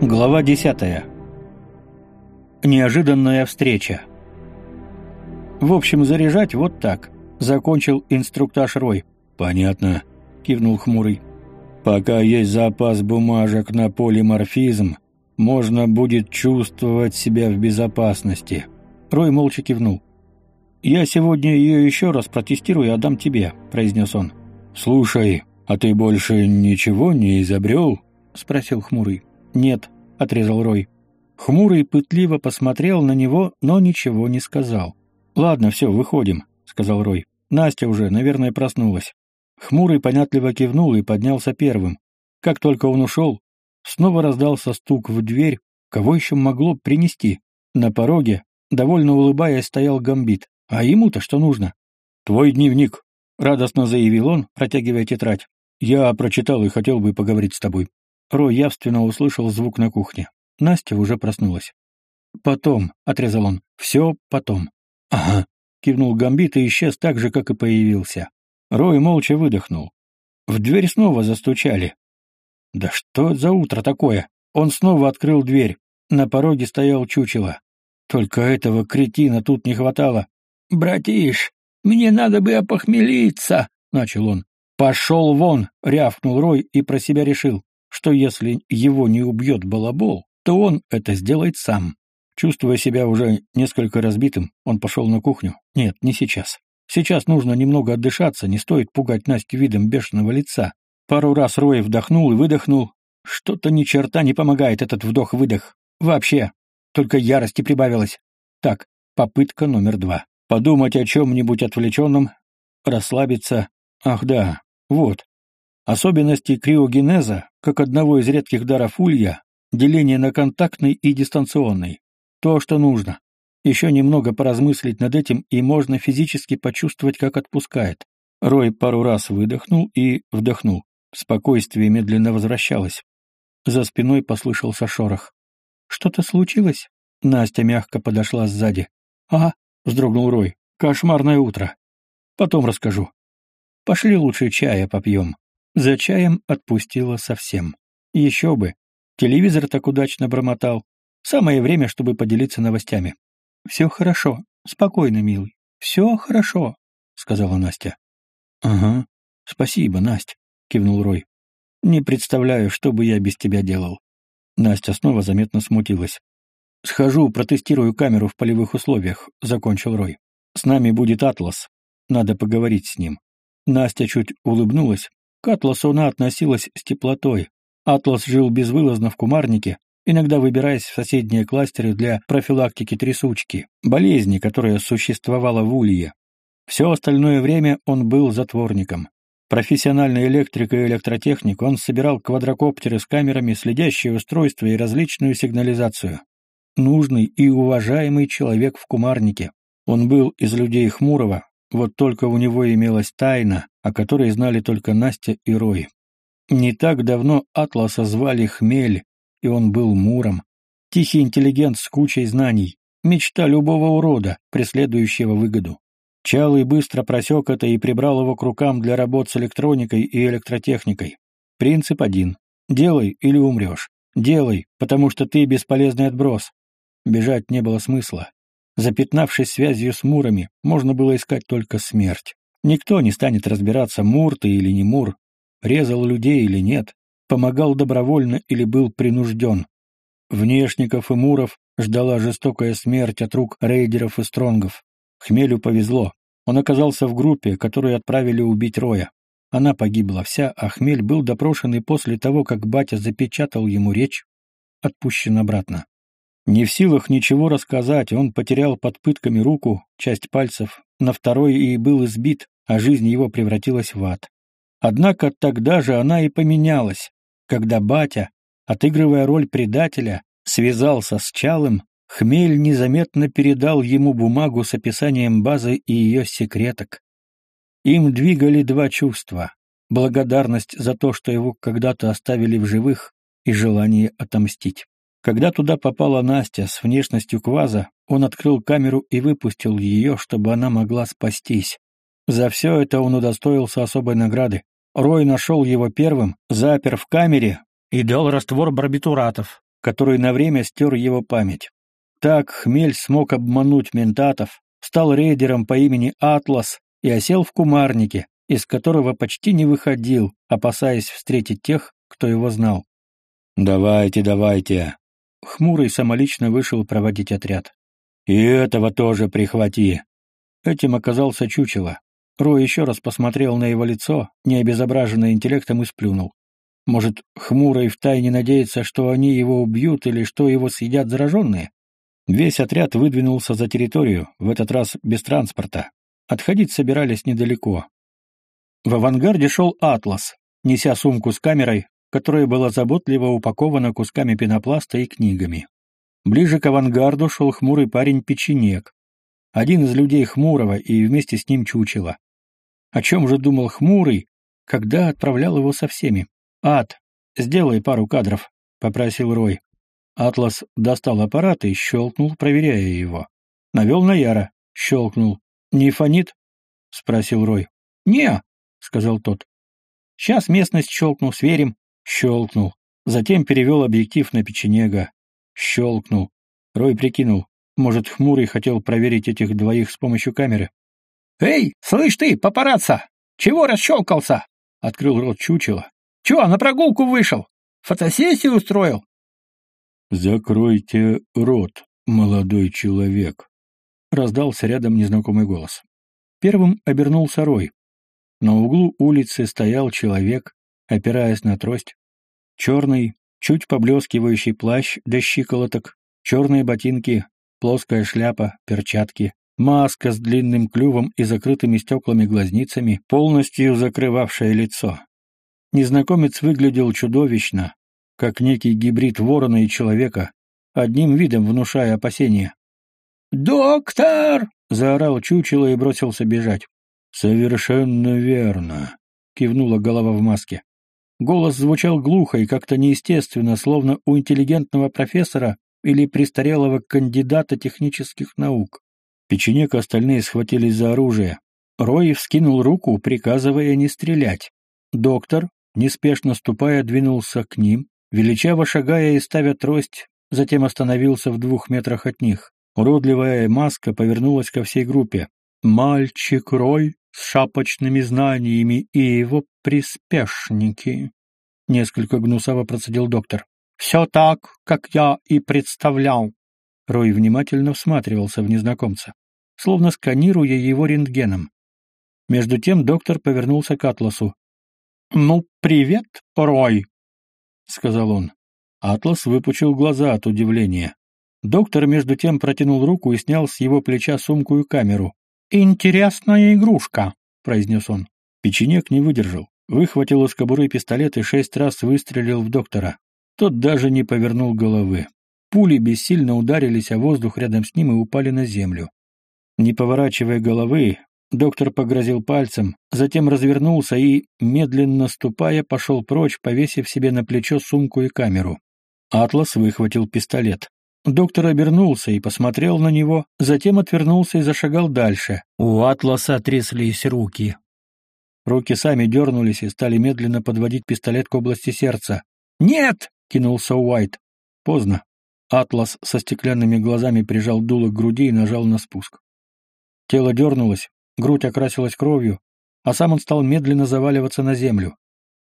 Глава 10. Неожиданная встреча. В общем, заряжать вот так, закончил инструктаж Рой. Понятно, кивнул хмурый. Пока есть запас бумажек на полиморфизм, можно будет чувствовать себя в безопасности. Рой молча кивнул. Я сегодня ее еще раз протестирую и отдам тебе, произнес он. Слушай, а ты больше ничего не изобрел? спросил хмурый. «Нет», — отрезал Рой. Хмурый пытливо посмотрел на него, но ничего не сказал. «Ладно, все, выходим», — сказал Рой. «Настя уже, наверное, проснулась». Хмурый понятливо кивнул и поднялся первым. Как только он ушел, снова раздался стук в дверь. Кого еще могло принести? На пороге, довольно улыбаясь, стоял Гамбит. А ему-то что нужно? «Твой дневник», — радостно заявил он, протягивая тетрадь. «Я прочитал и хотел бы поговорить с тобой». Рой явственно услышал звук на кухне. Настя уже проснулась. «Потом», — отрезал он, — «все потом». «Ага», — кивнул Гамбит и исчез так же, как и появился. Рой молча выдохнул. В дверь снова застучали. «Да что за утро такое?» Он снова открыл дверь. На пороге стоял чучело. Только этого кретина тут не хватало. «Братиш, мне надо бы опохмелиться», — начал он. «Пошел вон!» — рявкнул Рой и про себя решил что если его не убьет балабол, то он это сделает сам. Чувствуя себя уже несколько разбитым, он пошел на кухню. Нет, не сейчас. Сейчас нужно немного отдышаться, не стоит пугать Настю видом бешеного лица. Пару раз Рой вдохнул и выдохнул. Что-то ни черта не помогает этот вдох-выдох. Вообще. Только ярости прибавилось. Так, попытка номер два. Подумать о чем-нибудь отвлеченном, расслабиться. Ах да, вот. Особенности криогенеза, как одного из редких даров улья, деление на контактный и дистанционный. То, что нужно. Еще немного поразмыслить над этим, и можно физически почувствовать, как отпускает. Рой пару раз выдохнул и вдохнул. Спокойствие медленно возвращалось. За спиной послышался шорох. «Что-то случилось?» Настя мягко подошла сзади. «Ага», — вздрогнул Рой. «Кошмарное утро. Потом расскажу. Пошли лучше чая попьем». За чаем отпустила совсем. Еще бы. Телевизор так удачно бормотал. Самое время, чтобы поделиться новостями. «Все хорошо. Спокойно, милый. Все хорошо», — сказала Настя. «Ага. Спасибо, Настя», — кивнул Рой. «Не представляю, что бы я без тебя делал». Настя снова заметно смутилась. «Схожу, протестирую камеру в полевых условиях», — закончил Рой. «С нами будет Атлас. Надо поговорить с ним». Настя чуть улыбнулась, к Атласу она относилась с теплотой. Атлас жил безвылазно в кумарнике, иногда выбираясь в соседние кластеры для профилактики трясучки, болезни, которая существовала в Улье. Все остальное время он был затворником. Профессиональный электрик и электротехник, он собирал квадрокоптеры с камерами, следящие устройства и различную сигнализацию. Нужный и уважаемый человек в кумарнике. Он был из людей Хмурого, вот только у него имелась тайна, о которой знали только Настя и Рой. Не так давно Атласа звали Хмель, и он был Муром. Тихий интеллигент с кучей знаний, мечта любого урода, преследующего выгоду. Чалый быстро просек это и прибрал его к рукам для работ с электроникой и электротехникой. Принцип один. Делай или умрешь. Делай, потому что ты бесполезный отброс. Бежать не было смысла. Запятнавшись связью с Мурами, можно было искать только смерть. Никто не станет разбираться, Мур ты или не Мур, резал людей или нет, помогал добровольно или был принужден. Внешников и Муров ждала жестокая смерть от рук рейдеров и стронгов. Хмелю повезло. Он оказался в группе, которую отправили убить Роя. Она погибла вся, а Хмель был допрошен и после того, как батя запечатал ему речь, отпущен обратно. Не в силах ничего рассказать, он потерял под пытками руку, часть пальцев, на второй и был избит, а жизнь его превратилась в ад. Однако тогда же она и поменялась, когда батя, отыгрывая роль предателя, связался с Чалым, Хмель незаметно передал ему бумагу с описанием базы и ее секреток. Им двигали два чувства — благодарность за то, что его когда-то оставили в живых, и желание отомстить. Когда туда попала Настя с внешностью кваза, он открыл камеру и выпустил ее, чтобы она могла спастись. За все это он удостоился особой награды. Рой нашел его первым, запер в камере и дал раствор барбитуратов, который на время стер его память. Так Хмель смог обмануть ментатов, стал рейдером по имени Атлас и осел в кумарнике, из которого почти не выходил, опасаясь встретить тех, кто его знал. «Давайте, давайте!» Хмурый самолично вышел проводить отряд. «И этого тоже прихвати!» Этим оказался чучело. Рой еще раз посмотрел на его лицо, не обезображенное интеллектом, и сплюнул. Может, Хмурый втайне надеется, что они его убьют или что его съедят зараженные? Весь отряд выдвинулся за территорию, в этот раз без транспорта. Отходить собирались недалеко. В авангарде шел «Атлас», неся сумку с камерой, которая была заботливо упакована кусками пенопласта и книгами. Ближе к авангарду шел хмурый парень Печенек, один из людей Хмурого и вместе с ним чучело. О чем же думал Хмурый, когда отправлял его со всеми? «Ад, сделай пару кадров», — попросил Рой. Атлас достал аппарат и щелкнул, проверяя его. Навел на Яра, щелкнул. «Не фонит?» — спросил Рой. «Не», — сказал тот. «Сейчас местность щелкнул, сверим». Щелкнул. Затем перевел объектив на печенега. Щелкнул. Рой прикинул. Может, Хмурый хотел проверить этих двоих с помощью камеры. «Эй, слышь ты, папарацци! Чего расщелкался?» — открыл рот чучело. «Чего, на прогулку вышел? Фотосессию устроил?» «Закройте рот, молодой человек», — раздался рядом незнакомый голос. Первым обернулся Рой. На углу улицы стоял человек, опираясь на трость. Черный, чуть поблескивающий плащ до щиколоток, черные ботинки, плоская шляпа, перчатки, маска с длинным клювом и закрытыми стеклами-глазницами, полностью закрывавшая лицо. Незнакомец выглядел чудовищно, как некий гибрид ворона и человека, одним видом внушая опасения. «Доктор!» — заорал чучело и бросился бежать. «Совершенно верно», — кивнула голова в маске. Голос звучал глухо и как-то неестественно, словно у интеллигентного профессора или престарелого кандидата технических наук. Печенек и остальные схватились за оружие. Рой вскинул руку, приказывая не стрелять. Доктор, неспешно ступая, двинулся к ним, величаво шагая и ставя трость, затем остановился в двух метрах от них. Уродливая маска повернулась ко всей группе. «Мальчик Рой с шапочными знаниями и его приспешники», — несколько гнусаво процедил доктор. «Все так, как я и представлял». Рой внимательно всматривался в незнакомца, словно сканируя его рентгеном. Между тем доктор повернулся к Атласу. «Ну, привет, Рой», — сказал он. Атлас выпучил глаза от удивления. Доктор между тем протянул руку и снял с его плеча сумку и камеру. «Интересная игрушка», — произнес он. Печенек не выдержал, выхватил из кобуры пистолет и шесть раз выстрелил в доктора. Тот даже не повернул головы. Пули бессильно ударились о воздух рядом с ним и упали на землю. Не поворачивая головы, доктор погрозил пальцем, затем развернулся и, медленно ступая, пошел прочь, повесив себе на плечо сумку и камеру. Атлас выхватил пистолет. Доктор обернулся и посмотрел на него, затем отвернулся и зашагал дальше. У Атласа тряслись руки. Руки сами дернулись и стали медленно подводить пистолет к области сердца. «Нет!» — кинулся Уайт. Поздно. Атлас со стеклянными глазами прижал дуло к груди и нажал на спуск. Тело дернулось, грудь окрасилась кровью, а сам он стал медленно заваливаться на землю.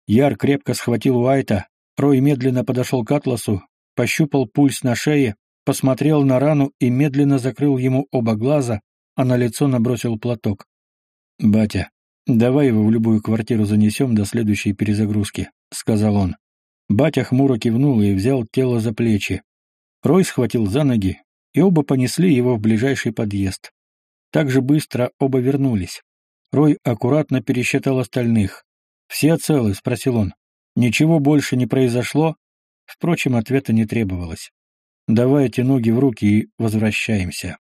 Яр крепко схватил Уайта, Рой медленно подошел к Атласу, пощупал пульс на шее, посмотрел на рану и медленно закрыл ему оба глаза, а на лицо набросил платок. «Батя, давай его в любую квартиру занесем до следующей перезагрузки», — сказал он. Батя хмуро кивнул и взял тело за плечи. Рой схватил за ноги, и оба понесли его в ближайший подъезд. Так же быстро оба вернулись. Рой аккуратно пересчитал остальных. «Все целы?» — спросил он. «Ничего больше не произошло?» Впрочем, ответа не требовалось. Давайте ноги в руки и возвращаемся.